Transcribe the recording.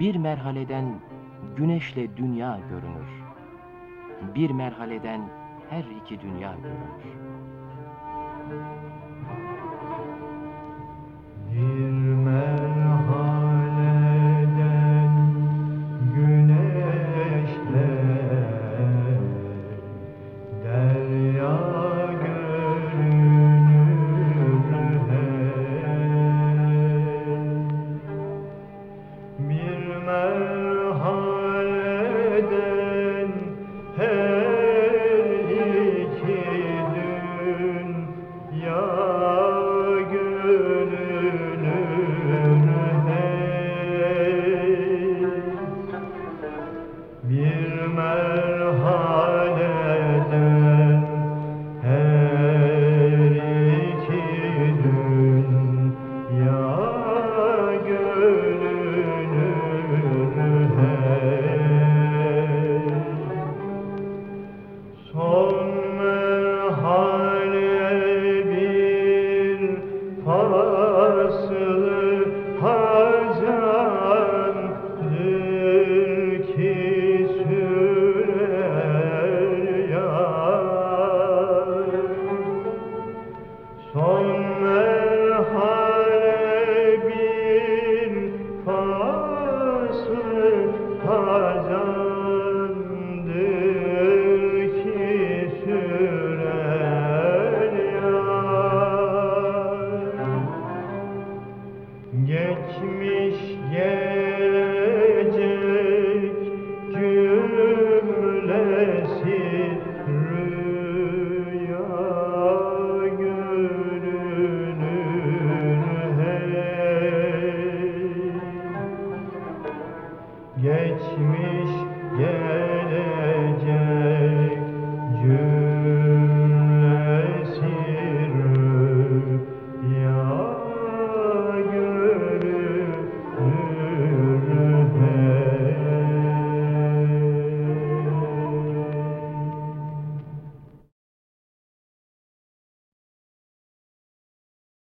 Bir merhaleden güneşle dünya görünür. Bir merhaleden her iki dünya görünür. world. Kashmir.